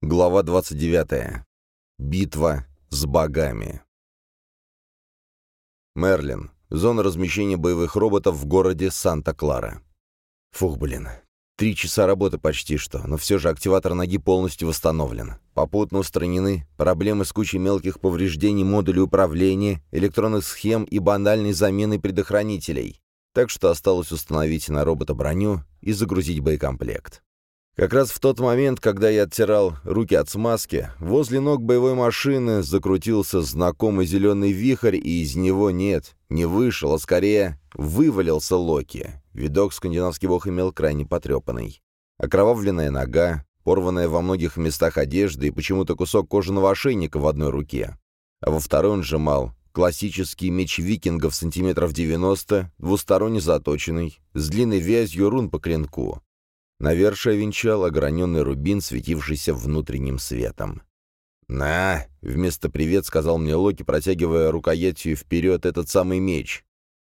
Глава 29. Битва с богами. Мерлин. Зона размещения боевых роботов в городе Санта-Клара. Фух, блин. Три часа работы почти что, но все же активатор ноги полностью восстановлен. Попутно устранены проблемы с кучей мелких повреждений модулей управления, электронных схем и банальной замены предохранителей. Так что осталось установить на робота броню и загрузить боекомплект. Как раз в тот момент, когда я оттирал руки от смазки, возле ног боевой машины закрутился знакомый зеленый вихрь, и из него нет, не вышел, а скорее вывалился Локи. Видок скандинавский бог имел крайне потрепанный. Окровавленная нога, порванная во многих местах одежда и почему-то кусок кожаного ошейника в одной руке. А во второй он сжимал классический меч викингов сантиметров 90, двусторонне заточенный, с длинной вязью рун по клинку. Навершие венчал ограненный рубин, светившийся внутренним светом. «На!» — вместо «привет» сказал мне Локи, протягивая рукоятью вперед этот самый меч.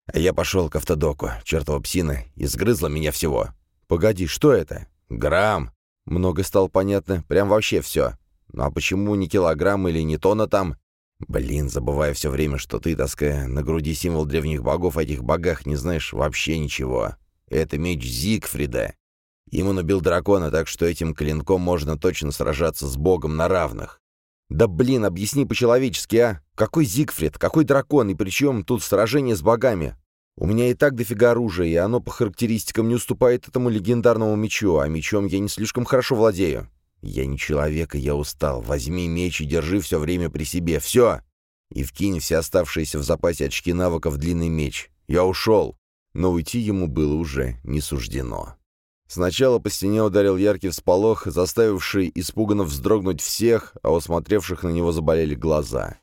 А я пошел к автодоку, чертова псина, и сгрызла меня всего. «Погоди, что это?» «Грамм!» Много стало понятно, прям вообще все. Ну а почему не килограмм или не тонна там? Блин, забывая все время, что ты, таская на груди символ древних богов, о этих богах не знаешь вообще ничего. Это меч Зигфрида. Им он дракона, так что этим клинком можно точно сражаться с богом на равных. Да блин, объясни по-человечески, а? Какой Зигфрид? Какой дракон? И причем тут сражение с богами? У меня и так дофига оружия, и оно по характеристикам не уступает этому легендарному мечу, а мечом я не слишком хорошо владею. Я не человек, и я устал. Возьми меч и держи все время при себе. Все! И вкинь все оставшиеся в запасе очки навыков в длинный меч. Я ушел. Но уйти ему было уже не суждено. Сначала по стене ударил яркий всполох, заставивший испуганно вздрогнуть всех, а у смотревших на него заболели глаза.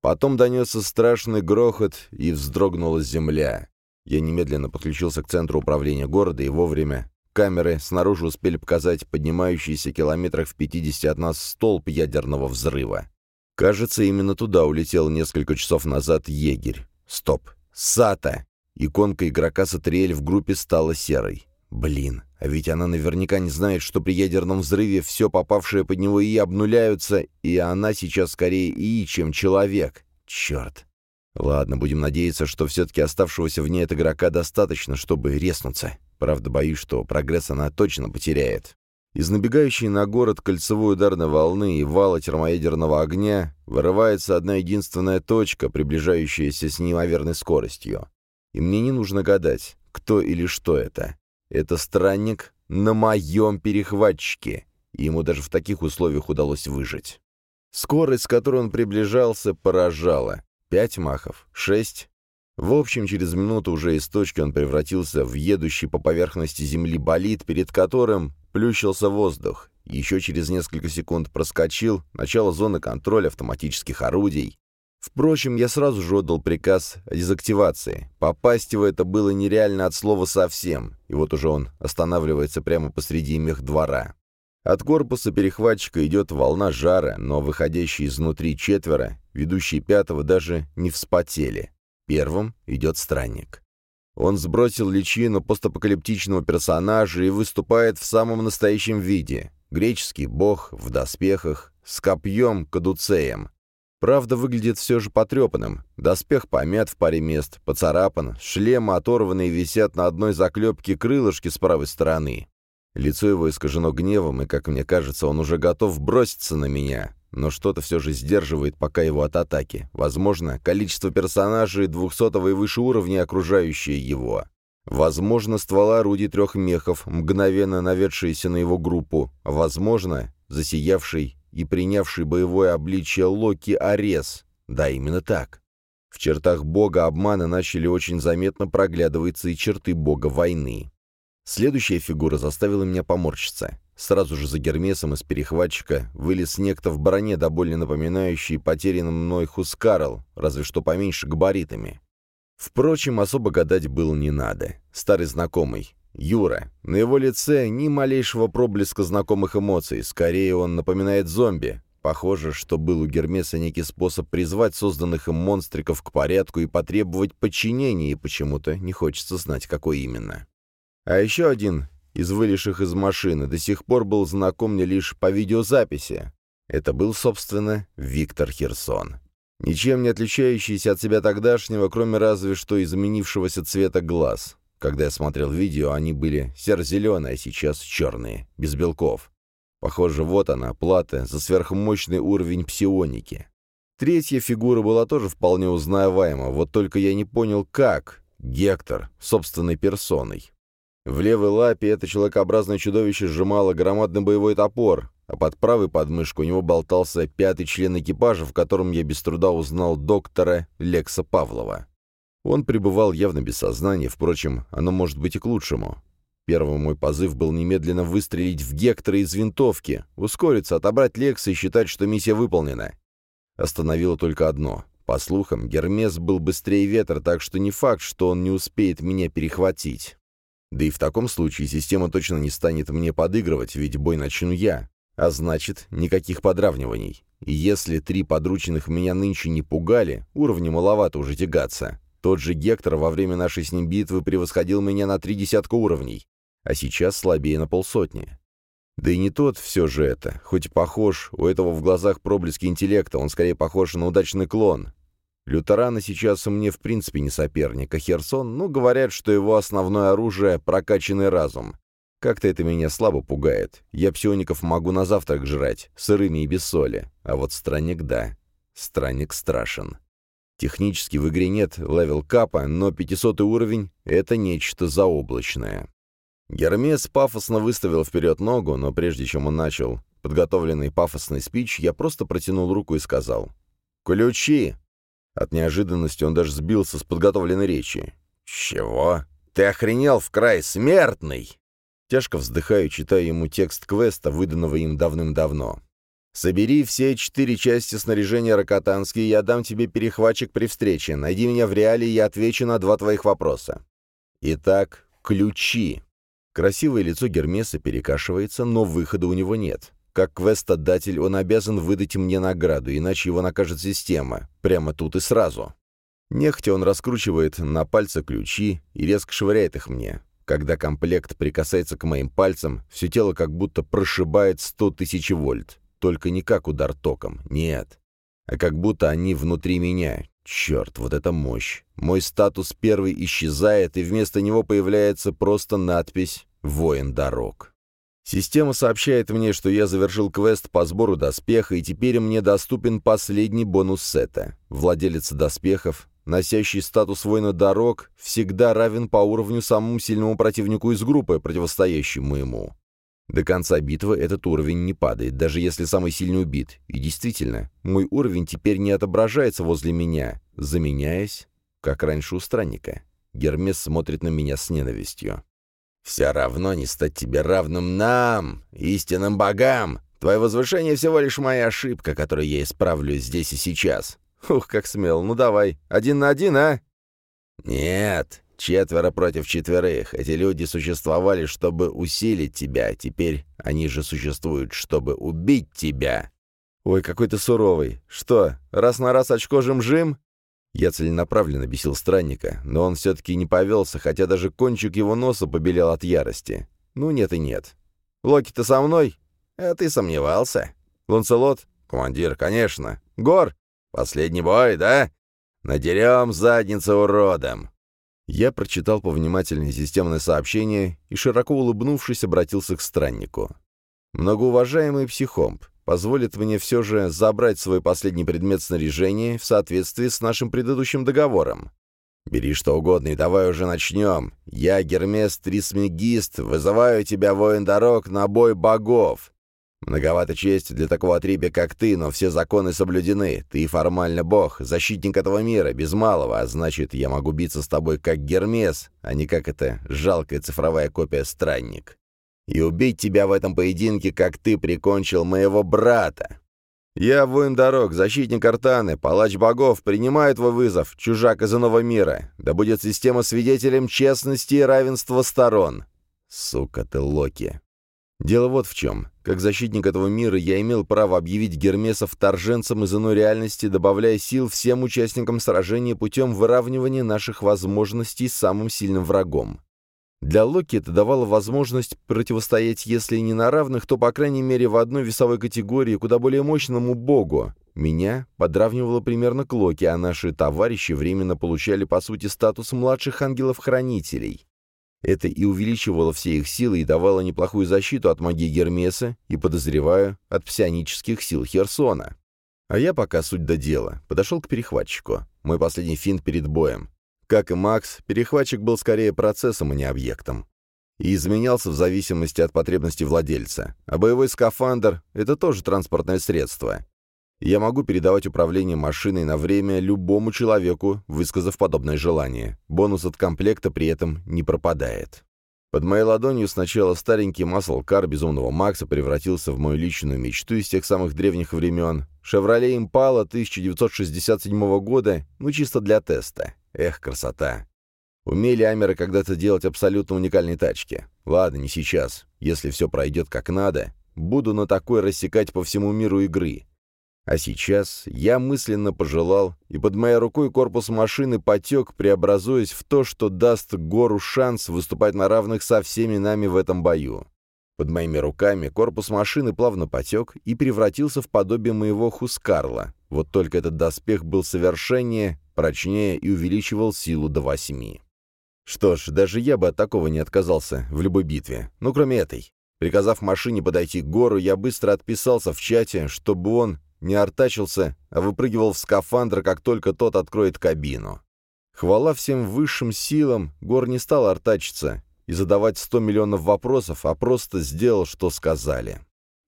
Потом донесся страшный грохот, и вздрогнула земля. Я немедленно подключился к центру управления города, и вовремя камеры снаружи успели показать поднимающийся километрах в 50 от нас столб ядерного взрыва. Кажется, именно туда улетел несколько часов назад егерь. Стоп. Сата! Иконка игрока Сатриэль в группе стала серой. Блин, а ведь она наверняка не знает, что при ядерном взрыве все попавшее под него и обнуляются, и она сейчас скорее ИИ, чем человек. Черт. Ладно, будем надеяться, что все-таки оставшегося в ней от игрока достаточно, чтобы резнуться. Правда, боюсь, что прогресс она точно потеряет. Из набегающей на город кольцевой ударной волны и вала термоядерного огня вырывается одна единственная точка, приближающаяся с неимоверной скоростью. И мне не нужно гадать, кто или что это. Это странник на моем перехватчике. ему даже в таких условиях удалось выжить. Скорость, с которой он приближался, поражала. Пять махов, шесть. В общем, через минуту уже из точки он превратился в едущий по поверхности земли болид, перед которым плющился воздух. Еще через несколько секунд проскочил начало зоны контроля автоматических орудий. Впрочем, я сразу же отдал приказ о дезактивации. Попасть в это было нереально от слова совсем, и вот уже он останавливается прямо посреди мех двора. От корпуса перехватчика идет волна жара, но выходящие изнутри четверо, ведущие пятого, даже не вспотели. Первым идет странник. Он сбросил личину постапокалиптичного персонажа и выступает в самом настоящем виде. Греческий бог в доспехах, с копьем кадуцеем. Правда, выглядит все же потрепанным. Доспех помят в паре мест, поцарапан, шлемы оторванные висят на одной заклепке крылышки с правой стороны. Лицо его искажено гневом, и, как мне кажется, он уже готов броситься на меня. Но что-то все же сдерживает пока его от атаки. Возможно, количество персонажей двухсотого и выше уровня, окружающие его. Возможно, ствола орудий трех мехов, мгновенно наведшиеся на его группу. Возможно, засиявший и принявший боевое обличие Локи Арес. Да, именно так. В чертах бога обмана начали очень заметно проглядываться и черты бога войны. Следующая фигура заставила меня поморщиться. Сразу же за Гермесом из перехватчика вылез некто в броне, до боли напоминающий потерянным мной Хускарл, разве что поменьше габаритами. Впрочем, особо гадать было не надо. Старый знакомый. Юра. На его лице ни малейшего проблеска знакомых эмоций, скорее он напоминает зомби. Похоже, что был у Гермеса некий способ призвать созданных им монстриков к порядку и потребовать подчинения, и почему-то не хочется знать, какой именно. А еще один из вылезших из машины, до сих пор был знаком мне лишь по видеозаписи. Это был, собственно, Виктор Херсон. Ничем не отличающийся от себя тогдашнего, кроме разве что изменившегося цвета глаз. Когда я смотрел видео, они были серо-зеленые, а сейчас черные, без белков. Похоже, вот она, плата за сверхмощный уровень псионики. Третья фигура была тоже вполне узнаваема, вот только я не понял, как. Гектор, собственной персоной. В левой лапе это человекообразное чудовище сжимало громадный боевой топор, а под правой подмышкой у него болтался пятый член экипажа, в котором я без труда узнал доктора Лекса Павлова. Он пребывал явно без сознания, впрочем, оно может быть и к лучшему. Первый мой позыв был немедленно выстрелить в Гектора из винтовки, ускориться, отобрать Лекса и считать, что миссия выполнена. Остановило только одно. По слухам, Гермес был быстрее ветра, так что не факт, что он не успеет меня перехватить. Да и в таком случае система точно не станет мне подыгрывать, ведь бой начну я. А значит, никаких подравниваний. И если три подручных меня нынче не пугали, уровня маловато уже тягаться. Тот же Гектор во время нашей с ним битвы превосходил меня на три десятка уровней а сейчас слабее на полсотни. Да и не тот все же это, хоть похож, у этого в глазах проблески интеллекта, он скорее похож на удачный клон. Лютерана сейчас мне в принципе не соперник, а Херсон, ну, говорят, что его основное оружие — прокачанный разум. Как-то это меня слабо пугает. Я псиоников могу на завтрак жрать, сырыми и без соли. А вот странник — да. Странник страшен. Технически в игре нет level cap а, но 500 уровень — это нечто заоблачное. Гермес пафосно выставил вперед ногу, но прежде чем он начал подготовленный пафосный спич, я просто протянул руку и сказал «Ключи!». От неожиданности он даже сбился с подготовленной речи. «Чего? Ты охренел в край, смертный!» Тяжко вздыхаю, читая ему текст квеста, выданного им давным-давно. «Собери все четыре части снаряжения Рокотанский, и я дам тебе перехватчик при встрече. Найди меня в реале, я отвечу на два твоих вопроса». Итак, ключи. Красивое лицо Гермеса перекашивается, но выхода у него нет. Как квест-отдатель он обязан выдать мне награду, иначе его накажет система. Прямо тут и сразу. Нехотя он раскручивает на пальце ключи и резко швыряет их мне. Когда комплект прикасается к моим пальцам, все тело как будто прошибает 100 тысяч вольт. Только не как удар током, нет. А как будто они внутри меня. Черт, вот это мощь. Мой статус первый исчезает, и вместо него появляется просто надпись «Воин дорог». Система сообщает мне, что я завершил квест по сбору доспеха, и теперь мне доступен последний бонус сета. Владелец доспехов, носящий статус воина дорог, всегда равен по уровню самому сильному противнику из группы, противостоящему ему. До конца битвы этот уровень не падает, даже если самый сильный убит. И действительно, мой уровень теперь не отображается возле меня, заменяясь, как раньше у странника. Гермес смотрит на меня с ненавистью. «Все равно не стать тебе равным нам, истинным богам. Твое возвышение всего лишь моя ошибка, которую я исправлю здесь и сейчас. Ух, как смел. Ну давай, один на один, а?» «Нет, Четверо против четверых. Эти люди существовали, чтобы усилить тебя. Теперь они же существуют, чтобы убить тебя. Ой, какой ты суровый. Что, раз на раз очко жим-жим? Я целенаправленно бесил странника, но он все-таки не повелся, хотя даже кончик его носа побелел от ярости. Ну нет и нет. Локи, ты со мной? А ты сомневался? Ланцелот? Командир, конечно. Гор? Последний бой, да? Надерем задницу уродом. Я прочитал повнимательнее системное сообщение и, широко улыбнувшись, обратился к страннику. «Многоуважаемый психомп, позволит мне все же забрать свой последний предмет снаряжения в соответствии с нашим предыдущим договором. Бери что угодно и давай уже начнем. Я, Гермес Трисмегист, вызываю тебя, воин дорог, на бой богов. Многовато чести для такого отребья, как ты, но все законы соблюдены. Ты формально бог, защитник этого мира, без малого, а значит, я могу биться с тобой как Гермес, а не как эта жалкая цифровая копия странник. И убить тебя в этом поединке, как ты прикончил моего брата. Я воин дорог, защитник Артаны, палач богов, принимаю твой вызов, чужак из иного мира. Да будет система свидетелем честности и равенства сторон. Сука ты, Локи. Дело вот в чем. Как защитник этого мира я имел право объявить Гермеса вторженцем из иной реальности, добавляя сил всем участникам сражения путем выравнивания наших возможностей с самым сильным врагом. Для Локи это давало возможность противостоять, если не на равных, то, по крайней мере, в одной весовой категории куда более мощному богу. Меня подравнивало примерно к Локи, а наши товарищи временно получали, по сути, статус младших ангелов-хранителей. Это и увеличивало все их силы и давало неплохую защиту от магии Гермеса и, подозреваю, от псионических сил Херсона. А я пока суть до дела. Подошел к перехватчику. Мой последний финт перед боем. Как и Макс, перехватчик был скорее процессом, а не объектом. И изменялся в зависимости от потребностей владельца. А боевой скафандр — это тоже транспортное средство. Я могу передавать управление машиной на время любому человеку, высказав подобное желание. Бонус от комплекта при этом не пропадает. Под моей ладонью сначала старенький маслкар безумного Макса превратился в мою личную мечту из тех самых древних времен. «Шевроле Импала» 1967 года, ну чисто для теста. Эх, красота. Умели Амеры когда-то делать абсолютно уникальные тачки. Ладно, не сейчас. Если все пройдет как надо, буду на такой рассекать по всему миру игры. А сейчас я мысленно пожелал, и под моей рукой корпус машины потек, преобразуясь в то, что даст гору шанс выступать на равных со всеми нами в этом бою. Под моими руками корпус машины плавно потек и превратился в подобие моего Хускарла. Вот только этот доспех был совершеннее, прочнее и увеличивал силу до восьми. Что ж, даже я бы от такого не отказался в любой битве, ну кроме этой. Приказав машине подойти к гору, я быстро отписался в чате, чтобы он не артачился, а выпрыгивал в скафандр, как только тот откроет кабину. Хвала всем высшим силам, Гор не стал артачиться и задавать сто миллионов вопросов, а просто сделал, что сказали.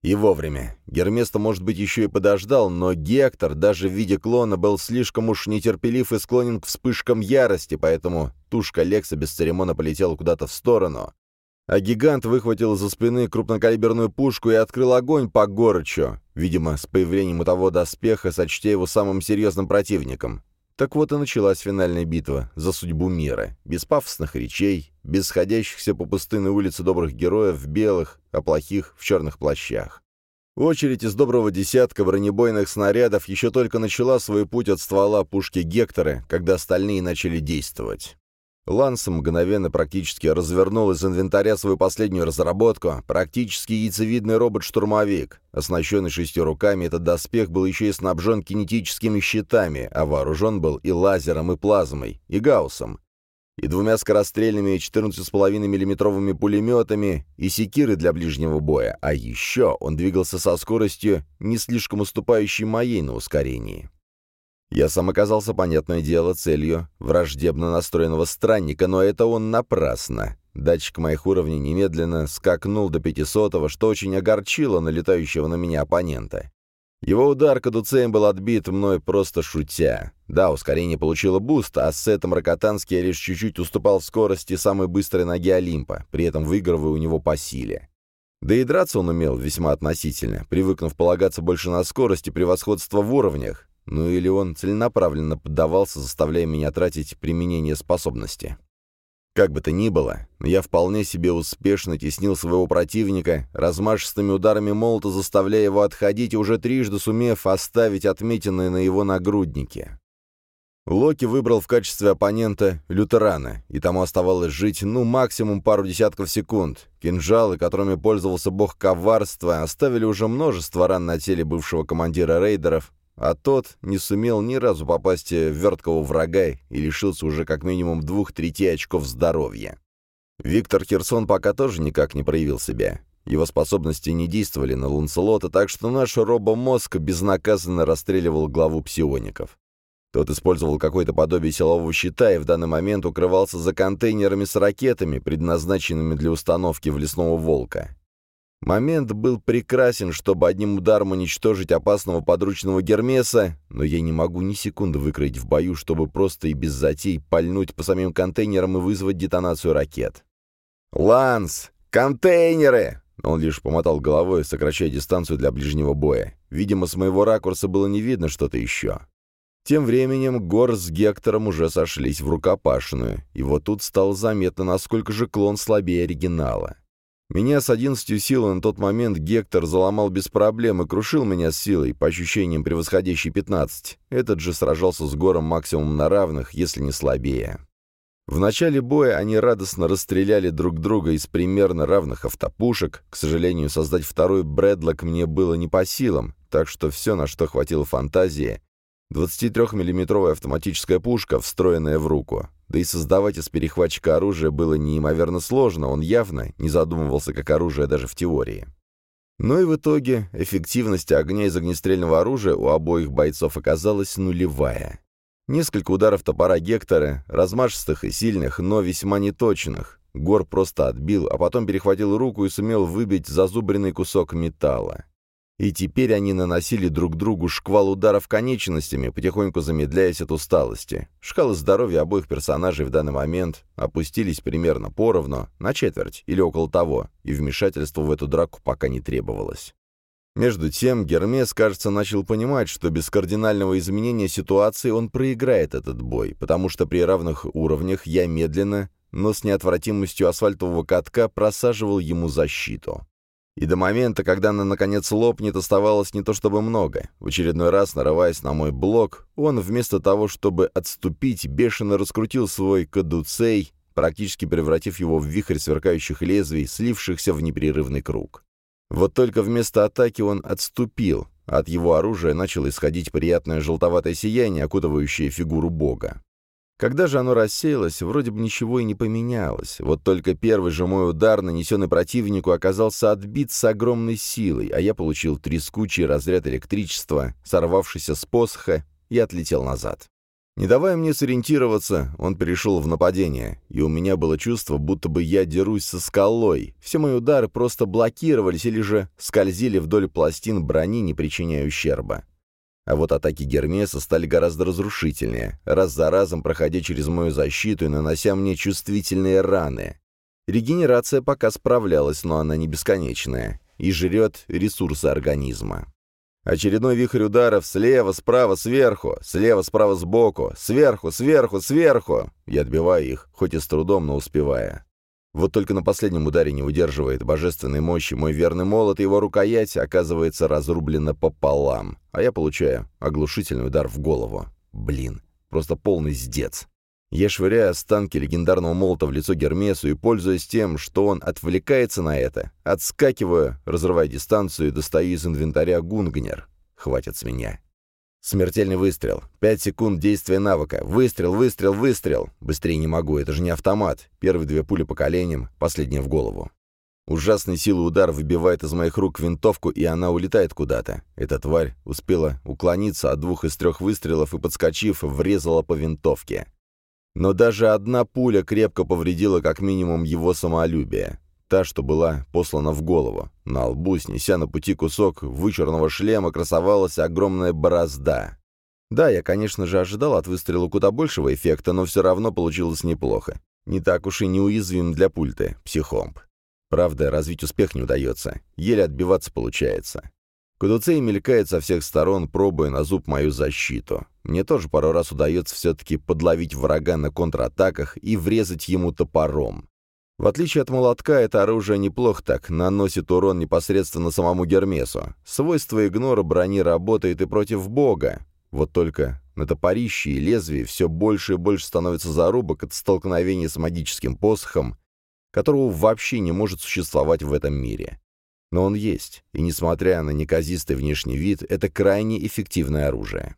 И вовремя. Герместа, может быть, еще и подождал, но Гектор, даже в виде клона, был слишком уж нетерпелив и склонен к вспышкам ярости, поэтому тушка Лекса без церемона полетела куда-то в сторону, а гигант выхватил из-за спины крупнокалиберную пушку и открыл огонь по Горычу, видимо, с появлением у того доспеха, сочтя его самым серьезным противником. Так вот и началась финальная битва за судьбу мира, без пафосных речей, без сходящихся по пустынной улице добрых героев в белых, а плохих в черных плащах. Очередь из доброго десятка бронебойных снарядов еще только начала свой путь от ствола пушки Гектора, когда остальные начали действовать. Ланс мгновенно практически развернул из инвентаря свою последнюю разработку, практически яйцевидный робот-штурмовик. Оснащенный шестью руками, этот доспех был еще и снабжен кинетическими щитами, а вооружен был и лазером, и плазмой, и гауссом, и двумя скорострельными 14,5 миллиметровыми пулеметами, и секиры для ближнего боя, а еще он двигался со скоростью, не слишком уступающей моей на ускорении. Я сам оказался, понятное дело, целью враждебно настроенного странника, но это он напрасно. Датчик моих уровней немедленно скакнул до 500 что очень огорчило налетающего на меня оппонента. Его удар кадуцеем был отбит мной просто шутя. Да, ускорение получило буст, а с Сетом Рокотанский я лишь чуть-чуть уступал скорости самой быстрой ноги Олимпа, при этом выигрывая у него по силе. Да и драться он умел весьма относительно, привыкнув полагаться больше на скорость и превосходство в уровнях, ну или он целенаправленно поддавался, заставляя меня тратить применение способности. Как бы то ни было, я вполне себе успешно теснил своего противника, размашистыми ударами молота заставляя его отходить уже трижды сумев оставить отметины на его нагруднике. Локи выбрал в качестве оппонента лютерана, и тому оставалось жить, ну, максимум пару десятков секунд. Кинжалы, которыми пользовался бог коварства, оставили уже множество ран на теле бывшего командира рейдеров, а тот не сумел ни разу попасть в верткого врага и лишился уже как минимум двух третей очков здоровья. Виктор Херсон пока тоже никак не проявил себя. Его способности не действовали на Ланселота, так что наш робомозг безнаказанно расстреливал главу псиоников. Тот использовал какое-то подобие силового щита и в данный момент укрывался за контейнерами с ракетами, предназначенными для установки в лесного волка. Момент был прекрасен, чтобы одним ударом уничтожить опасного подручного Гермеса, но я не могу ни секунды выкроить в бою, чтобы просто и без затей пальнуть по самим контейнерам и вызвать детонацию ракет. «Ланс! Контейнеры!» Он лишь помотал головой, сокращая дистанцию для ближнего боя. Видимо, с моего ракурса было не видно что-то еще. Тем временем Гор с Гектором уже сошлись в рукопашную, и вот тут стало заметно, насколько же клон слабее оригинала. Меня с одиннадцатью силой на тот момент Гектор заломал без проблем и крушил меня с силой, по ощущениям превосходящей 15. Этот же сражался с гором максимум на равных, если не слабее. В начале боя они радостно расстреляли друг друга из примерно равных автопушек. К сожалению, создать второй Брэдлок мне было не по силам, так что все, на что хватило фантазии, 23-миллиметровая автоматическая пушка, встроенная в руку. Да и создавать из перехватчика оружие было неимоверно сложно, он явно не задумывался как оружие даже в теории. Но и в итоге эффективность огня из огнестрельного оружия у обоих бойцов оказалась нулевая. Несколько ударов топора Гектора, размашистых и сильных, но весьма неточных. Гор просто отбил, а потом перехватил руку и сумел выбить зазубренный кусок металла. И теперь они наносили друг другу шквал ударов конечностями, потихоньку замедляясь от усталости. Шкалы здоровья обоих персонажей в данный момент опустились примерно поровну, на четверть или около того, и вмешательство в эту драку пока не требовалось. Между тем, Гермес, кажется, начал понимать, что без кардинального изменения ситуации он проиграет этот бой, потому что при равных уровнях я медленно, но с неотвратимостью асфальтового катка просаживал ему защиту. И до момента, когда она наконец лопнет, оставалось не то чтобы много. В очередной раз, нарываясь на мой блок, он вместо того, чтобы отступить, бешено раскрутил свой кадуцей, практически превратив его в вихрь сверкающих лезвий, слившихся в непрерывный круг. Вот только вместо атаки он отступил, а от его оружия начало исходить приятное желтоватое сияние, окутывающее фигуру бога. Когда же оно рассеялось, вроде бы ничего и не поменялось. Вот только первый же мой удар, нанесенный противнику, оказался отбит с огромной силой, а я получил трескучий разряд электричества, сорвавшийся с посоха, и отлетел назад. Не давая мне сориентироваться, он перешел в нападение, и у меня было чувство, будто бы я дерусь со скалой. Все мои удары просто блокировались или же скользили вдоль пластин брони, не причиняя ущерба. А вот атаки Гермеса стали гораздо разрушительнее, раз за разом проходя через мою защиту и нанося мне чувствительные раны. Регенерация пока справлялась, но она не бесконечная, и жрет ресурсы организма. Очередной вихрь ударов слева, справа, сверху, слева, справа, сбоку, сверху, сверху, сверху. Я отбиваю их, хоть и с трудом, но успевая. Вот только на последнем ударе не выдерживает божественной мощи мой верный молот, и его рукоять оказывается разрублена пополам, а я получаю оглушительный удар в голову. Блин, просто полный сдец. Я швыряю останки легендарного молота в лицо Гермесу и, пользуясь тем, что он отвлекается на это, отскакиваю, разрывая дистанцию и достаю из инвентаря гунгнер. Хватит с меня. Смертельный выстрел. Пять секунд действия навыка. Выстрел, выстрел, выстрел. Быстрее не могу, это же не автомат. Первые две пули по коленям, последняя в голову. Ужасной силы удар выбивает из моих рук винтовку, и она улетает куда-то. Эта тварь успела уклониться от двух из трех выстрелов и, подскочив, врезала по винтовке. Но даже одна пуля крепко повредила как минимум его самолюбие. Та, что была послана в голову. На лбу, снеся на пути кусок вычурного шлема, красовалась огромная борозда. Да, я, конечно же, ожидал от выстрела куда большего эффекта, но все равно получилось неплохо. Не так уж и неуязвим для пульты, психомп. Правда, развить успех не удается. Еле отбиваться получается. Кудуцей мелькает со всех сторон, пробуя на зуб мою защиту. Мне тоже пару раз удается все-таки подловить врага на контратаках и врезать ему топором. В отличие от молотка, это оружие неплохо так, наносит урон непосредственно самому Гермесу. Свойство игнора брони работает и против бога. Вот только на топорище и лезвии все больше и больше становится зарубок от столкновения с магическим посохом, которого вообще не может существовать в этом мире. Но он есть, и несмотря на неказистый внешний вид, это крайне эффективное оружие.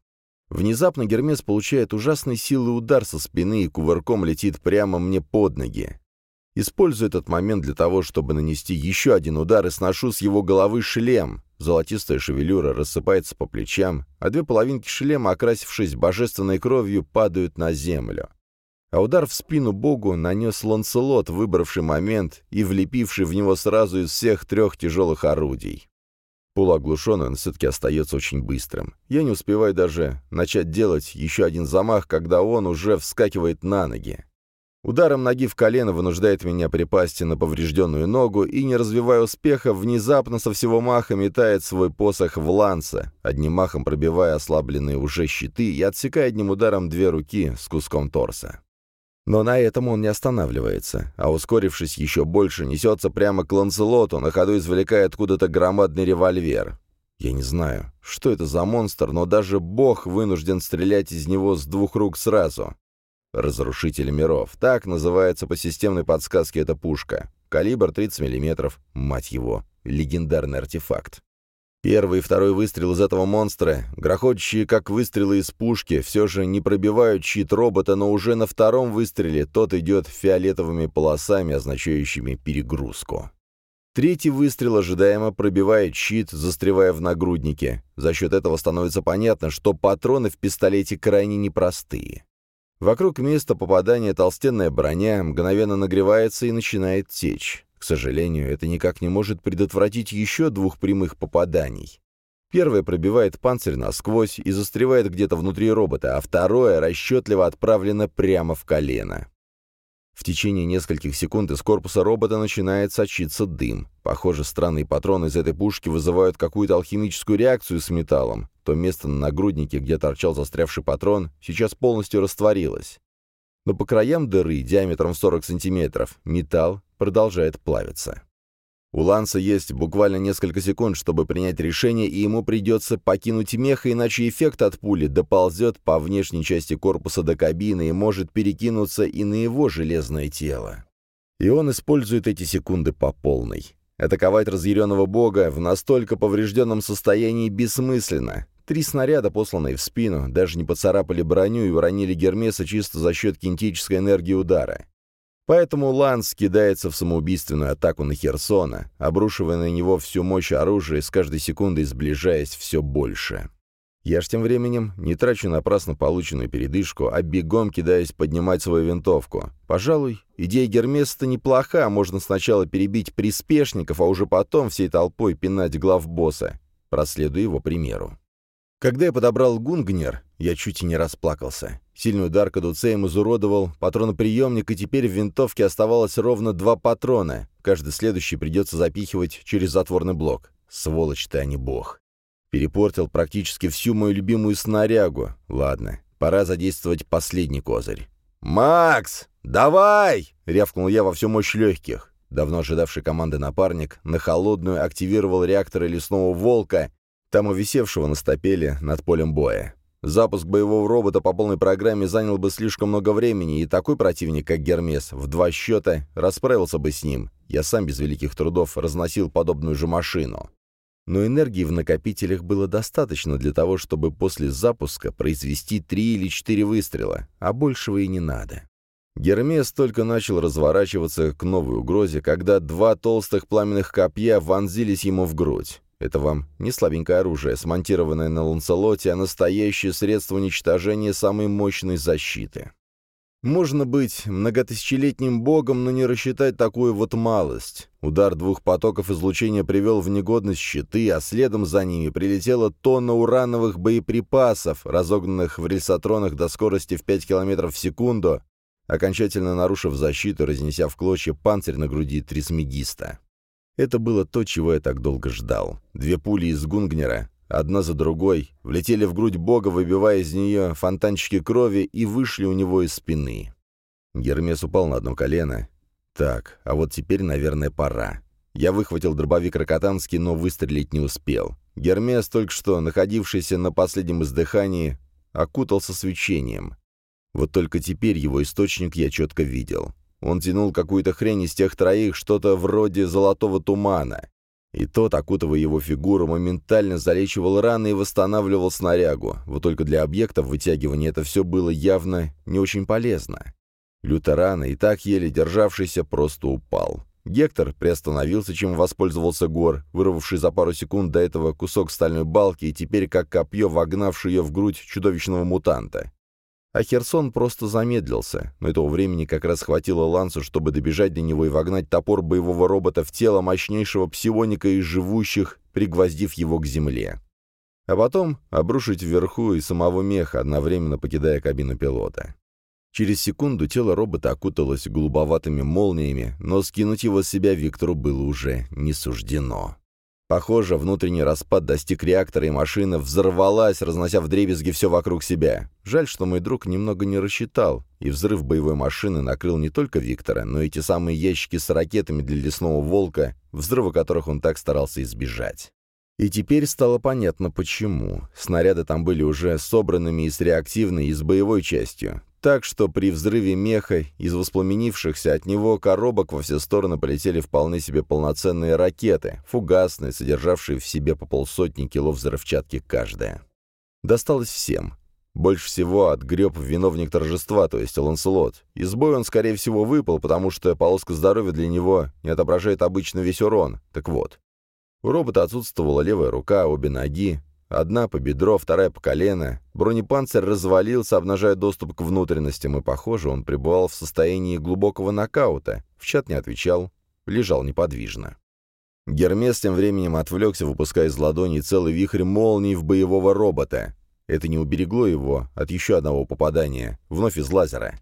Внезапно Гермес получает ужасный силы удар со спины и кувырком летит прямо мне под ноги. Использую этот момент для того, чтобы нанести еще один удар и сношу с его головы шлем. Золотистая шевелюра рассыпается по плечам, а две половинки шлема, окрасившись божественной кровью, падают на землю а удар в спину богу нанес Ланселот, выбравший момент и влепивший в него сразу из всех трех тяжелых орудий. Полуоглушенный он все-таки остается очень быстрым. Я не успеваю даже начать делать еще один замах, когда он уже вскакивает на ноги. Ударом ноги в колено вынуждает меня припасть на поврежденную ногу и, не развивая успеха, внезапно со всего маха метает свой посох в ланца, одним махом пробивая ослабленные уже щиты и отсекая одним ударом две руки с куском торса. Но на этом он не останавливается, а ускорившись еще больше, несется прямо к Ланселоту, на ходу извлекая откуда-то громадный револьвер. Я не знаю, что это за монстр, но даже бог вынужден стрелять из него с двух рук сразу. Разрушитель миров. Так называется по системной подсказке эта пушка. Калибр 30 мм. Мать его. Легендарный артефакт. Первый и второй выстрел из этого монстра, грохочущие как выстрелы из пушки, все же не пробивают щит робота, но уже на втором выстреле тот идет фиолетовыми полосами, означающими перегрузку. Третий выстрел ожидаемо пробивает щит, застревая в нагруднике. За счет этого становится понятно, что патроны в пистолете крайне непростые. Вокруг места попадания толстенная броня мгновенно нагревается и начинает течь. К сожалению, это никак не может предотвратить еще двух прямых попаданий. Первое пробивает панцирь насквозь и застревает где-то внутри робота, а второе расчетливо отправлено прямо в колено. В течение нескольких секунд из корпуса робота начинает сочиться дым. Похоже, странные патроны из этой пушки вызывают какую-то алхимическую реакцию с металлом. То место на нагруднике, где торчал застрявший патрон, сейчас полностью растворилось. Но по краям дыры диаметром 40 сантиметров металл продолжает плавиться. У Ланса есть буквально несколько секунд, чтобы принять решение, и ему придется покинуть меха, иначе эффект от пули доползет по внешней части корпуса до кабины и может перекинуться и на его железное тело. И он использует эти секунды по полной. Атаковать разъяренного бога в настолько поврежденном состоянии бессмысленно. Три снаряда, посланные в спину, даже не поцарапали броню и уронили Гермеса чисто за счет кинетической энергии удара. Поэтому Ланс кидается в самоубийственную атаку на Херсона, обрушивая на него всю мощь оружия с каждой секундой сближаясь все больше. Я ж тем временем не трачу напрасно полученную передышку, а бегом кидаюсь поднимать свою винтовку. Пожалуй, идея Гермеса-то неплоха, можно сначала перебить приспешников, а уже потом всей толпой пинать глав босса. Проследую его примеру. Когда я подобрал Гунгнер, я чуть и не расплакался. Сильный удар кадуцеем изуродовал патроноприемник, и теперь в винтовке оставалось ровно два патрона. Каждый следующий придется запихивать через затворный блок. Сволочь ты, а не бог. Перепортил практически всю мою любимую снарягу. Ладно, пора задействовать последний козырь. «Макс, давай!» — рявкнул я во всю мощь легких. Давно ожидавший команды напарник на холодную активировал реакторы лесного волка, там висевшего на стапеле над полем боя. Запуск боевого робота по полной программе занял бы слишком много времени, и такой противник, как Гермес, в два счета расправился бы с ним. Я сам без великих трудов разносил подобную же машину. Но энергии в накопителях было достаточно для того, чтобы после запуска произвести три или четыре выстрела, а большего и не надо. Гермес только начал разворачиваться к новой угрозе, когда два толстых пламенных копья вонзились ему в грудь. Это вам не слабенькое оружие, смонтированное на Ланселоте, а настоящее средство уничтожения самой мощной защиты. Можно быть многотысячелетним богом, но не рассчитать такую вот малость. Удар двух потоков излучения привел в негодность щиты, а следом за ними прилетела тонна урановых боеприпасов, разогнанных в рельсотронах до скорости в 5 км в секунду, окончательно нарушив защиту, разнеся в клочья панцирь на груди трисмегиста. Это было то, чего я так долго ждал. Две пули из Гунгнера, одна за другой, влетели в грудь бога, выбивая из нее фонтанчики крови и вышли у него из спины. Гермес упал на одно колено. Так, а вот теперь, наверное, пора. Я выхватил дробовик Рокотанский, но выстрелить не успел. Гермес, только что находившийся на последнем издыхании, окутался свечением. Вот только теперь его источник я четко видел. Он тянул какую-то хрень из тех троих, что-то вроде золотого тумана. И тот, окутывая его фигуру, моментально залечивал раны и восстанавливал снарягу. Вот только для объектов вытягивания это все было явно не очень полезно. Лютерана, и так еле державшийся, просто упал. Гектор приостановился, чем воспользовался Гор, вырвавший за пару секунд до этого кусок стальной балки и теперь как копье вогнавший ее в грудь чудовищного мутанта. А Херсон просто замедлился, но этого времени как раз хватило Лансу, чтобы добежать до него и вогнать топор боевого робота в тело мощнейшего псионика из живущих, пригвоздив его к земле. А потом обрушить вверху и самого меха, одновременно покидая кабину пилота. Через секунду тело робота окуталось голубоватыми молниями, но скинуть его с себя Виктору было уже не суждено. Похоже, внутренний распад достиг реактора, и машина взорвалась, разнося вдребезги все вокруг себя. Жаль, что мой друг немного не рассчитал, и взрыв боевой машины накрыл не только Виктора, но и те самые ящики с ракетами для лесного волка, взрыва которых он так старался избежать. И теперь стало понятно, почему. Снаряды там были уже собранными и с реактивной, и с боевой частью. Так, что при взрыве меха из воспламенившихся от него коробок во все стороны полетели вполне себе полноценные ракеты, фугасные, содержавшие в себе по полсотни кило взрывчатки каждая. Досталось всем. Больше всего отгреб виновник торжества, то есть Ланселот. Из боя он, скорее всего, выпал, потому что полоска здоровья для него не отображает обычно весь урон. Так вот. У робота отсутствовала левая рука, обе ноги, Одна по бедро, вторая по колено. Бронепанцирь развалился, обнажая доступ к внутренностям, и, похоже, он пребывал в состоянии глубокого нокаута. В чат не отвечал, лежал неподвижно. Гермес тем временем отвлекся, выпуская из ладони целый вихрь молний в боевого робота. Это не уберегло его от еще одного попадания, вновь из лазера.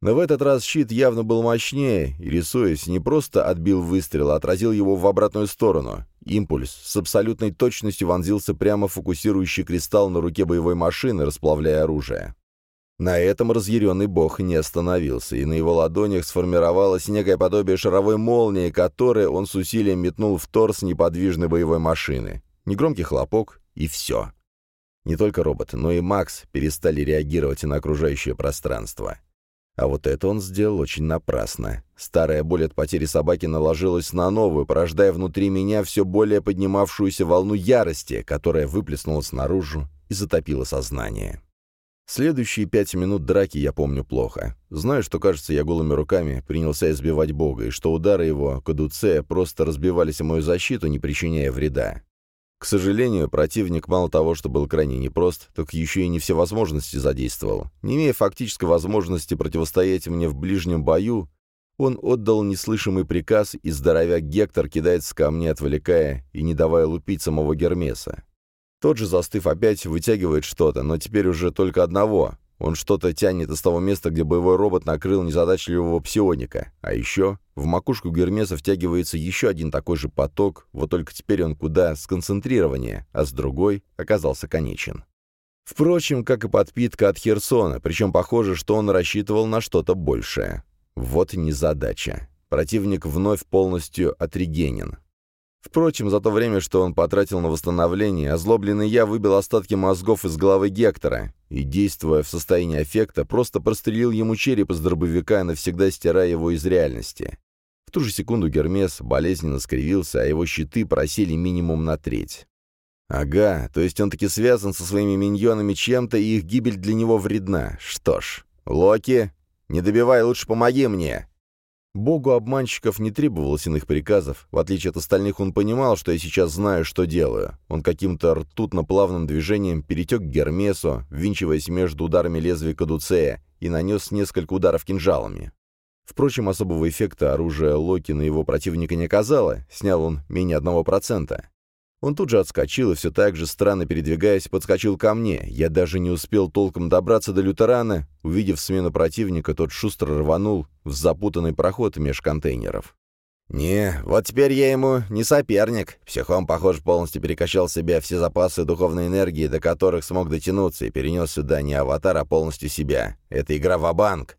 Но в этот раз щит явно был мощнее, и, рисуясь, не просто отбил выстрел, а отразил его в обратную сторону. Импульс с абсолютной точностью вонзился прямо в фокусирующий кристалл на руке боевой машины, расплавляя оружие. На этом разъяренный бог не остановился, и на его ладонях сформировалось некое подобие шаровой молнии, которое он с усилием метнул в торс неподвижной боевой машины. Негромкий хлопок, и все. Не только робот, но и Макс перестали реагировать на окружающее пространство. А вот это он сделал очень напрасно. Старая боль от потери собаки наложилась на новую, порождая внутри меня все более поднимавшуюся волну ярости, которая выплеснулась наружу и затопила сознание. Следующие пять минут драки я помню плохо. Знаю, что, кажется, я голыми руками принялся избивать Бога, и что удары его, кадуце, просто разбивались о мою защиту, не причиняя вреда. К сожалению, противник мало того, что был крайне непрост, так еще и не все возможности задействовал. Не имея фактической возможности противостоять мне в ближнем бою, он отдал неслышимый приказ, и здоровяк Гектор кидается ко мне, отвлекая и не давая лупить самого Гермеса. Тот же, застыв опять, вытягивает что-то, но теперь уже только одного. Он что-то тянет из того места, где боевой робот накрыл незадачливого псионика. А еще в макушку Гермеса втягивается еще один такой же поток, вот только теперь он куда сконцентрированнее, а с другой оказался конечен. Впрочем, как и подпитка от Херсона, причем похоже, что он рассчитывал на что-то большее. Вот незадача. Противник вновь полностью отрегенен. Впрочем, за то время, что он потратил на восстановление, озлобленный я выбил остатки мозгов из головы Гектора и, действуя в состоянии аффекта, просто прострелил ему череп из дробовика, навсегда стирая его из реальности. В ту же секунду Гермес болезненно скривился, а его щиты просели минимум на треть. Ага, то есть он таки связан со своими миньонами чем-то, и их гибель для него вредна. Что ж, Локи, не добивай, лучше помоги мне. Богу обманщиков не требовалось иных приказов. В отличие от остальных, он понимал, что я сейчас знаю, что делаю. Он каким-то ртутно-плавным движением перетек к Гермесу, ввинчиваясь между ударами лезвия Кадуцея, и нанес несколько ударов кинжалами. Впрочем, особого эффекта оружие Локи на его противника не оказало, снял он менее одного процента. Он тут же отскочил и все так же, странно передвигаясь, подскочил ко мне. Я даже не успел толком добраться до лютерана. Увидев смену противника, тот шустро рванул в запутанный проход меж контейнеров. «Не, вот теперь я ему не соперник. Психом, похоже, полностью перекачал себя все запасы духовной энергии, до которых смог дотянуться, и перенес сюда не аватар, а полностью себя. Это игра в банк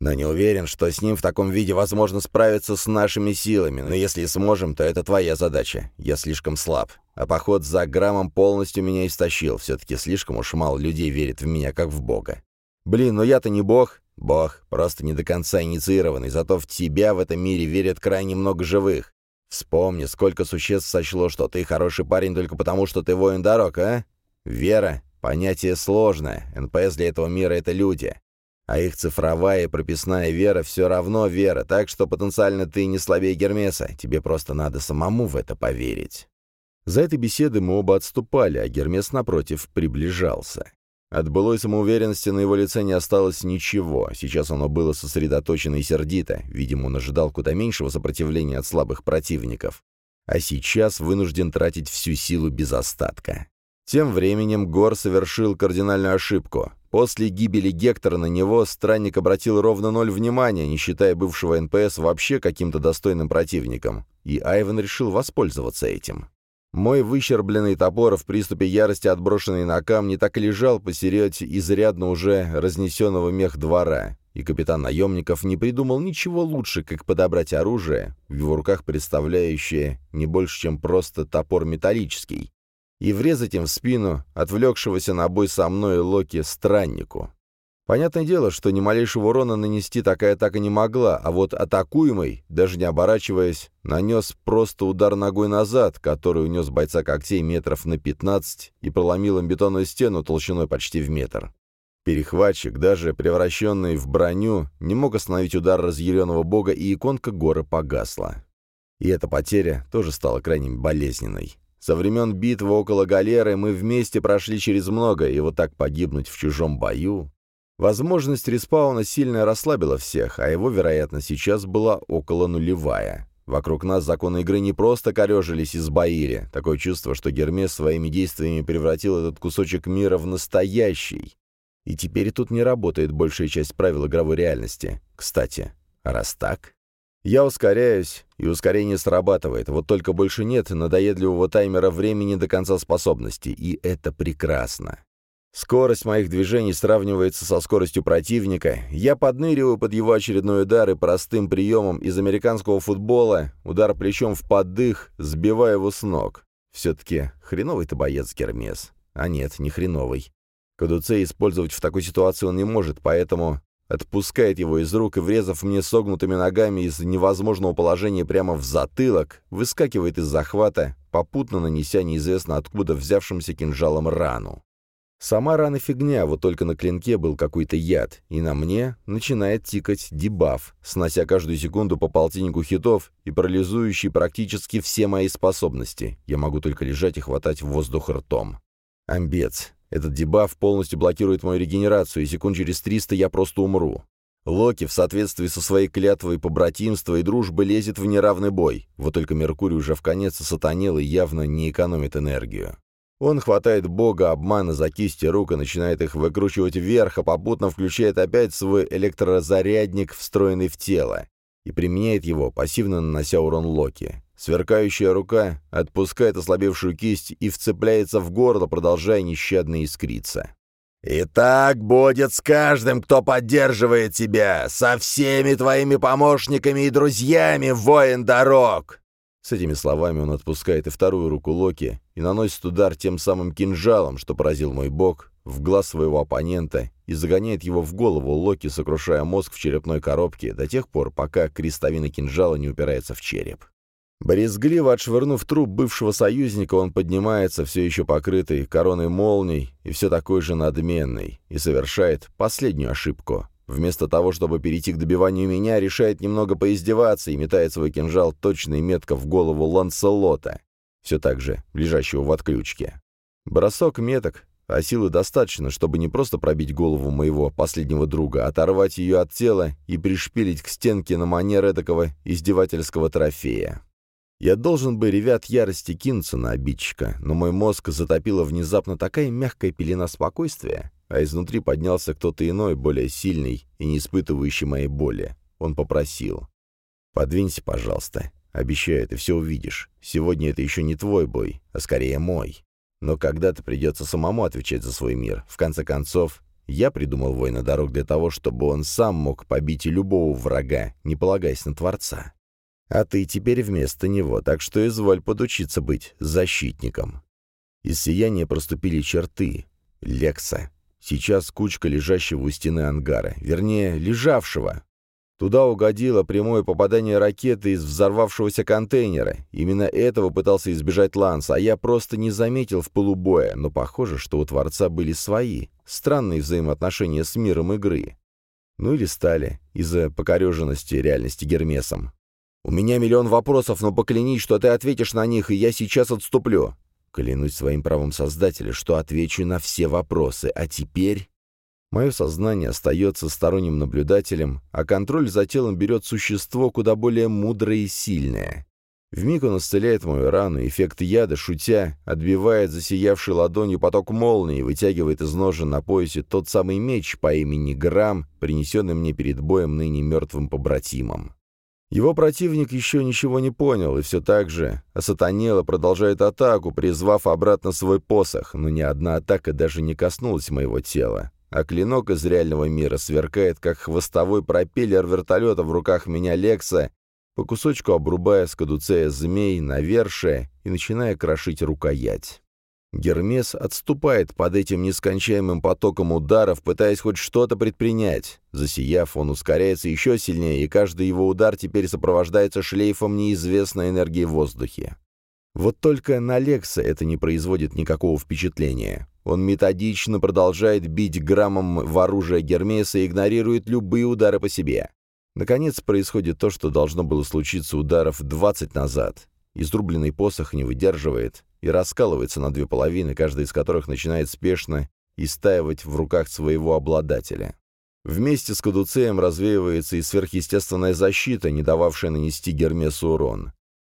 но не уверен, что с ним в таком виде возможно справиться с нашими силами, но если сможем, то это твоя задача. Я слишком слаб. А поход за граммом полностью меня истощил. Все-таки слишком уж мало людей верит в меня, как в Бога. Блин, но я-то не Бог. Бог, просто не до конца инициированный, зато в тебя в этом мире верят крайне много живых. Вспомни, сколько существ сочло, что ты хороший парень только потому, что ты воин дорог, а? Вера — понятие сложное. НПС для этого мира — это люди. А их цифровая и прописная вера все равно вера, так что потенциально ты не слабее Гермеса, тебе просто надо самому в это поверить. За этой беседой мы оба отступали, а Гермес, напротив, приближался. От былой самоуверенности на его лице не осталось ничего, сейчас оно было сосредоточено и сердито, видимо, он ожидал куда меньшего сопротивления от слабых противников. А сейчас вынужден тратить всю силу без остатка. Тем временем Гор совершил кардинальную ошибку. После гибели Гектора на него странник обратил ровно ноль внимания, не считая бывшего НПС вообще каким-то достойным противником, и Айвен решил воспользоваться этим. Мой выщербленный топор в приступе ярости, отброшенный на камни, так и лежал посередине изрядно уже разнесенного мех двора, и капитан наемников не придумал ничего лучше, как подобрать оружие, в его руках представляющее не больше, чем просто топор металлический, и врезать им в спину отвлекшегося на бой со мной Локи страннику. Понятное дело, что ни малейшего урона нанести такая атака не могла, а вот атакуемый, даже не оборачиваясь, нанес просто удар ногой назад, который унес бойца когтей метров на 15 и проломил им бетонную стену толщиной почти в метр. Перехватчик, даже превращенный в броню, не мог остановить удар разъяренного бога, и иконка горы погасла. И эта потеря тоже стала крайне болезненной. Со времен битвы около галеры мы вместе прошли через много, и вот так погибнуть в чужом бою... Возможность респауна сильно расслабила всех, а его вероятность сейчас была около нулевая. Вокруг нас законы игры не просто корежились и сбоили. Такое чувство, что Гермес своими действиями превратил этот кусочек мира в настоящий. И теперь тут не работает большая часть правил игровой реальности. Кстати, раз так... Я ускоряюсь, и ускорение срабатывает, вот только больше нет надоедливого таймера времени до конца способности, и это прекрасно. Скорость моих движений сравнивается со скоростью противника. Я подныриваю под его очередной удар и простым приемом из американского футбола, удар плечом в поддых, сбивая его с ног. Все-таки хреновый-то боец Гермес. А нет, не хреновый. Кадуцей использовать в такой ситуации он не может, поэтому отпускает его из рук и, врезав мне согнутыми ногами из невозможного положения прямо в затылок, выскакивает из захвата, попутно нанеся неизвестно откуда взявшимся кинжалом рану. Сама рана фигня, вот только на клинке был какой-то яд, и на мне начинает тикать дебаф, снося каждую секунду по полтиннику хитов и парализующий практически все мои способности. Я могу только лежать и хватать воздух ртом. Амбец. Этот дебаф полностью блокирует мою регенерацию, и секунд через 300 я просто умру. Локи в соответствии со своей клятвой побратимства и дружбы лезет в неравный бой. Вот только Меркурий уже в конец осатанел и явно не экономит энергию. Он хватает бога обмана за кисти рук и начинает их выкручивать вверх, а попутно включает опять свой электрозарядник, встроенный в тело, и применяет его, пассивно нанося урон Локи. Сверкающая рука отпускает ослабевшую кисть и вцепляется в горло, продолжая нещадно искриться. «И так будет с каждым, кто поддерживает тебя, со всеми твоими помощниками и друзьями, воин дорог!» С этими словами он отпускает и вторую руку Локи и наносит удар тем самым кинжалом, что поразил мой бок, в глаз своего оппонента и загоняет его в голову Локи, сокрушая мозг в черепной коробке до тех пор, пока крестовина кинжала не упирается в череп. Борезгливо отшвырнув труп бывшего союзника, он поднимается, все еще покрытый короной молний и все такой же надменный, и совершает последнюю ошибку. Вместо того, чтобы перейти к добиванию меня, решает немного поиздеваться и метает свой кинжал точно и метко в голову Ланселота, все так же лежащего в отключке. Бросок меток, а силы достаточно, чтобы не просто пробить голову моего последнего друга, оторвать ее от тела и пришпилить к стенке на манер этакого издевательского трофея. Я должен бы, ревят ярости, кинуться на обидчика, но мой мозг затопила внезапно такая мягкая пелена спокойствия, а изнутри поднялся кто-то иной, более сильный и не испытывающий моей боли. Он попросил. «Подвинься, пожалуйста. Обещаю, ты все увидишь. Сегодня это еще не твой бой, а скорее мой. Но когда-то придется самому отвечать за свой мир. В конце концов, я придумал воина дорог для того, чтобы он сам мог побить и любого врага, не полагаясь на Творца. А ты теперь вместо него, так что изволь подучиться быть защитником». Из сияния проступили черты. Лекса. Сейчас кучка лежащего у стены ангара, вернее, лежавшего. Туда угодило прямое попадание ракеты из взорвавшегося контейнера. Именно этого пытался избежать Ланс, а я просто не заметил в полубоя, но похоже, что у Творца были свои, странные взаимоотношения с миром игры. Ну или стали, из-за покореженности реальности Гермесом. «У меня миллион вопросов, но поклянись, что ты ответишь на них, и я сейчас отступлю. Клянусь своим правом Создателя, что отвечу на все вопросы, а теперь... Мое сознание остается сторонним наблюдателем, а контроль за телом берет существо куда более мудрое и сильное. Вмиг он исцеляет мою рану, эффект яда, шутя, отбивает засиявший ладонью поток молнии вытягивает из ножен на поясе тот самый меч по имени Грам, принесенный мне перед боем ныне мертвым побратимом. Его противник еще ничего не понял и все так же осатанело продолжает атаку, призвав обратно свой посох, но ни одна атака даже не коснулась моего тела. А клинок из реального мира сверкает, как хвостовой пропеллер вертолета в руках меня Лекса, по кусочку обрубая с кадуцея змей, навершие и начиная крошить рукоять. Гермес отступает под этим нескончаемым потоком ударов, пытаясь хоть что-то предпринять. Засияв, он ускоряется еще сильнее, и каждый его удар теперь сопровождается шлейфом неизвестной энергии в воздухе. Вот только на Лекса это не производит никакого впечатления. Он методично продолжает бить граммом в оружие Гермеса и игнорирует любые удары по себе. Наконец происходит то, что должно было случиться ударов 20 назад. Изрубленный посох не выдерживает и раскалывается на две половины, каждая из которых начинает спешно истаивать в руках своего обладателя. Вместе с кадуцеем развеивается и сверхъестественная защита, не дававшая нанести Гермесу урон.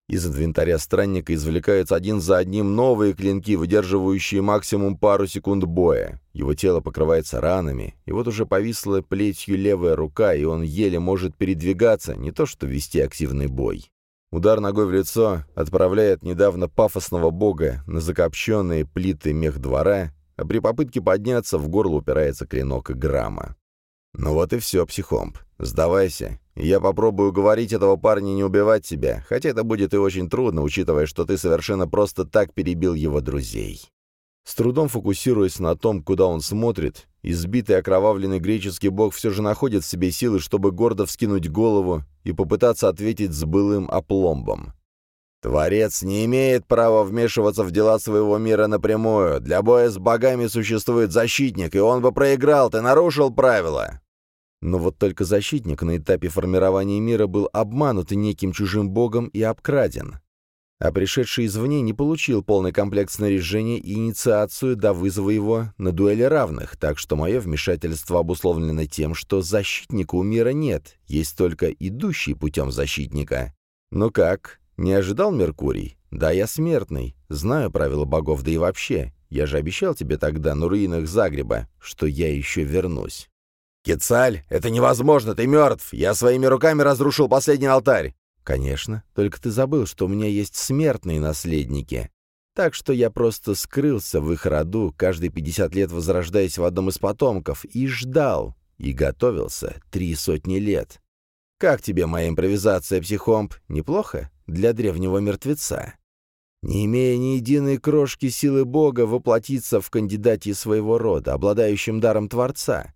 Из инвентаря странника извлекаются один за одним новые клинки, выдерживающие максимум пару секунд боя. Его тело покрывается ранами, и вот уже повисла плетью левая рука, и он еле может передвигаться, не то что вести активный бой. Удар ногой в лицо отправляет недавно пафосного бога на закопченные плиты мехдвора, а при попытке подняться в горло упирается клинок Грамма. «Ну вот и все, психомп. Сдавайся. Я попробую уговорить этого парня не убивать тебя, хотя это будет и очень трудно, учитывая, что ты совершенно просто так перебил его друзей». С трудом фокусируясь на том, куда он смотрит, избитый окровавленный греческий бог все же находит в себе силы, чтобы гордо вскинуть голову и попытаться ответить с былым опломбом. Творец не имеет права вмешиваться в дела своего мира напрямую. Для боя с богами существует защитник, и он бы проиграл, ты нарушил правила. Но вот только защитник на этапе формирования мира был обманут неким чужим богом и обкраден. А пришедший извне не получил полный комплект снаряжения и инициацию до вызова его на дуэли равных, так что мое вмешательство обусловлено тем, что защитника у мира нет, есть только идущий путем защитника. Ну как, не ожидал Меркурий? Да, я смертный, знаю правила богов, да и вообще. Я же обещал тебе тогда на руинах Загреба, что я еще вернусь. «Кецаль, это невозможно, ты мертв! Я своими руками разрушил последний алтарь!» «Конечно, только ты забыл, что у меня есть смертные наследники. Так что я просто скрылся в их роду, каждые пятьдесят лет возрождаясь в одном из потомков, и ждал, и готовился три сотни лет. Как тебе моя импровизация, психомп? Неплохо? для древнего мертвеца. Не имея ни единой крошки силы Бога воплотиться в кандидате своего рода, обладающем даром Творца,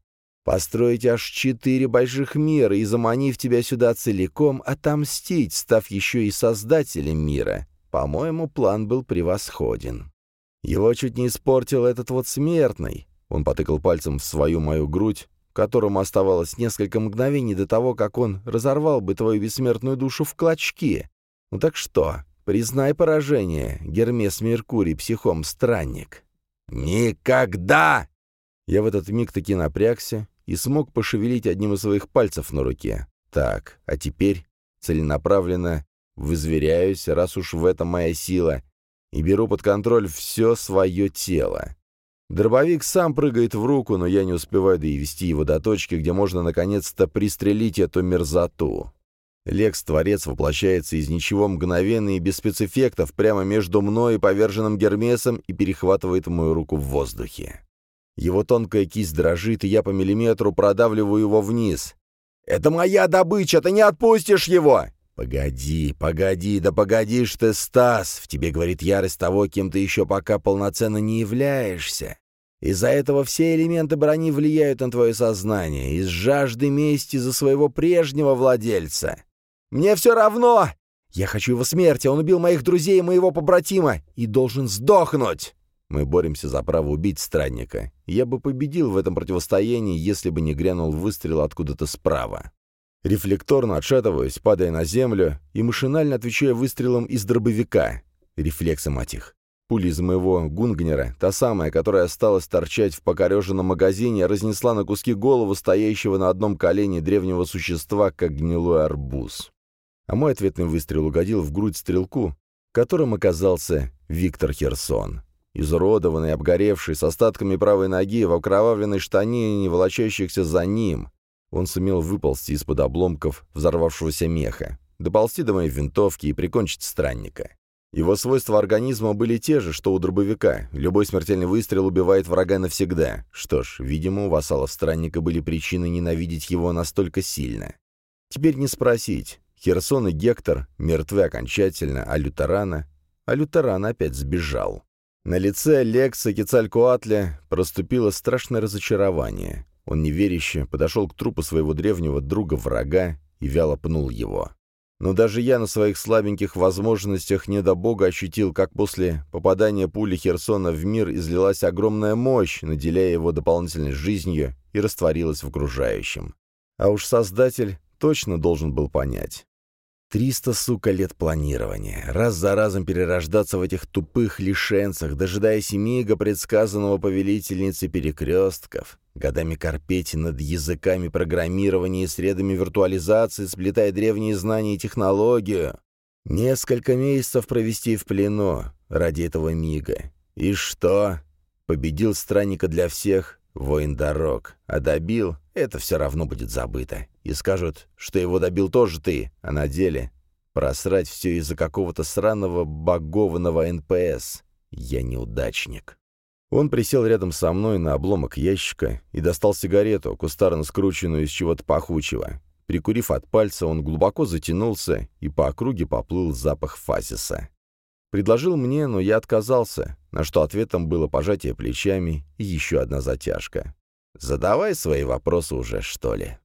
построить аж четыре больших мира и, заманив тебя сюда целиком, отомстить, став еще и создателем мира. По-моему, план был превосходен. Его чуть не испортил этот вот смертный. Он потыкал пальцем в свою мою грудь, которому оставалось несколько мгновений до того, как он разорвал бы твою бессмертную душу в клочки. Ну так что, признай поражение, Гермес Меркурий, психом-странник. Никогда! Я в этот миг таки напрягся и смог пошевелить одним из своих пальцев на руке. Так, а теперь целенаправленно вызверяюсь, раз уж в этом моя сила, и беру под контроль все свое тело. Дробовик сам прыгает в руку, но я не успеваю довести его до точки, где можно наконец-то пристрелить эту мерзоту. Лекс-творец воплощается из ничего мгновенно и без спецэффектов прямо между мной и поверженным Гермесом и перехватывает мою руку в воздухе. Его тонкая кисть дрожит, и я по миллиметру продавливаю его вниз. «Это моя добыча, ты не отпустишь его!» «Погоди, погоди, да погодишь ты, Стас!» В тебе говорит ярость того, кем ты еще пока полноценно не являешься. Из-за этого все элементы брони влияют на твое сознание, из жажды мести за своего прежнего владельца. Мне все равно! Я хочу его смерти, он убил моих друзей и моего побратима, и должен сдохнуть!» Мы боремся за право убить странника. Я бы победил в этом противостоянии, если бы не грянул выстрел откуда-то справа. Рефлекторно отшатываюсь, падая на землю, и машинально отвечаю выстрелом из дробовика. Рефлексы, мать их. Пуля из моего гунгнера, та самая, которая осталась торчать в покореженном магазине, разнесла на куски голову стоящего на одном колене древнего существа, как гнилой арбуз а мой ответный выстрел угодил в грудь стрелку, которым оказался Виктор Херсон. Изуродованный, обгоревший, с остатками правой ноги, в окровавленной штанине, волочащихся за ним, он сумел выползти из-под обломков взорвавшегося меха, доползти до моей винтовки и прикончить странника. Его свойства организма были те же, что у дробовика. Любой смертельный выстрел убивает врага навсегда. Что ж, видимо, у вассалов странника были причины ненавидеть его настолько сильно. Теперь не спросить, Херсон и Гектор мертвы окончательно, а Лютерана... А Лютеран опять сбежал. На лице Лекса Кецалькоатля проступило страшное разочарование. Он неверяще подошел к трупу своего древнего друга-врага и вяло пнул его. Но даже я на своих слабеньких возможностях не до бога ощутил, как после попадания пули Херсона в мир излилась огромная мощь, наделяя его дополнительной жизнью и растворилась в окружающем. А уж Создатель точно должен был понять. Триста, сука, лет планирования. Раз за разом перерождаться в этих тупых лишенцах, дожидаясь мига предсказанного повелительницы перекрестков. Годами корпеть над языками программирования и средами виртуализации, сплетая древние знания и технологию. Несколько месяцев провести в плену ради этого мига. И что? Победил странника для всех, воин дорог. А добил — это все равно будет забыто и скажут, что его добил тоже ты, а на деле просрать все из-за какого-то сраного богованного НПС. Я неудачник. Он присел рядом со мной на обломок ящика и достал сигарету, кустарно скрученную из чего-то пахучего. Прикурив от пальца, он глубоко затянулся, и по округе поплыл запах фазиса. Предложил мне, но я отказался, на что ответом было пожатие плечами и еще одна затяжка. «Задавай свои вопросы уже, что ли».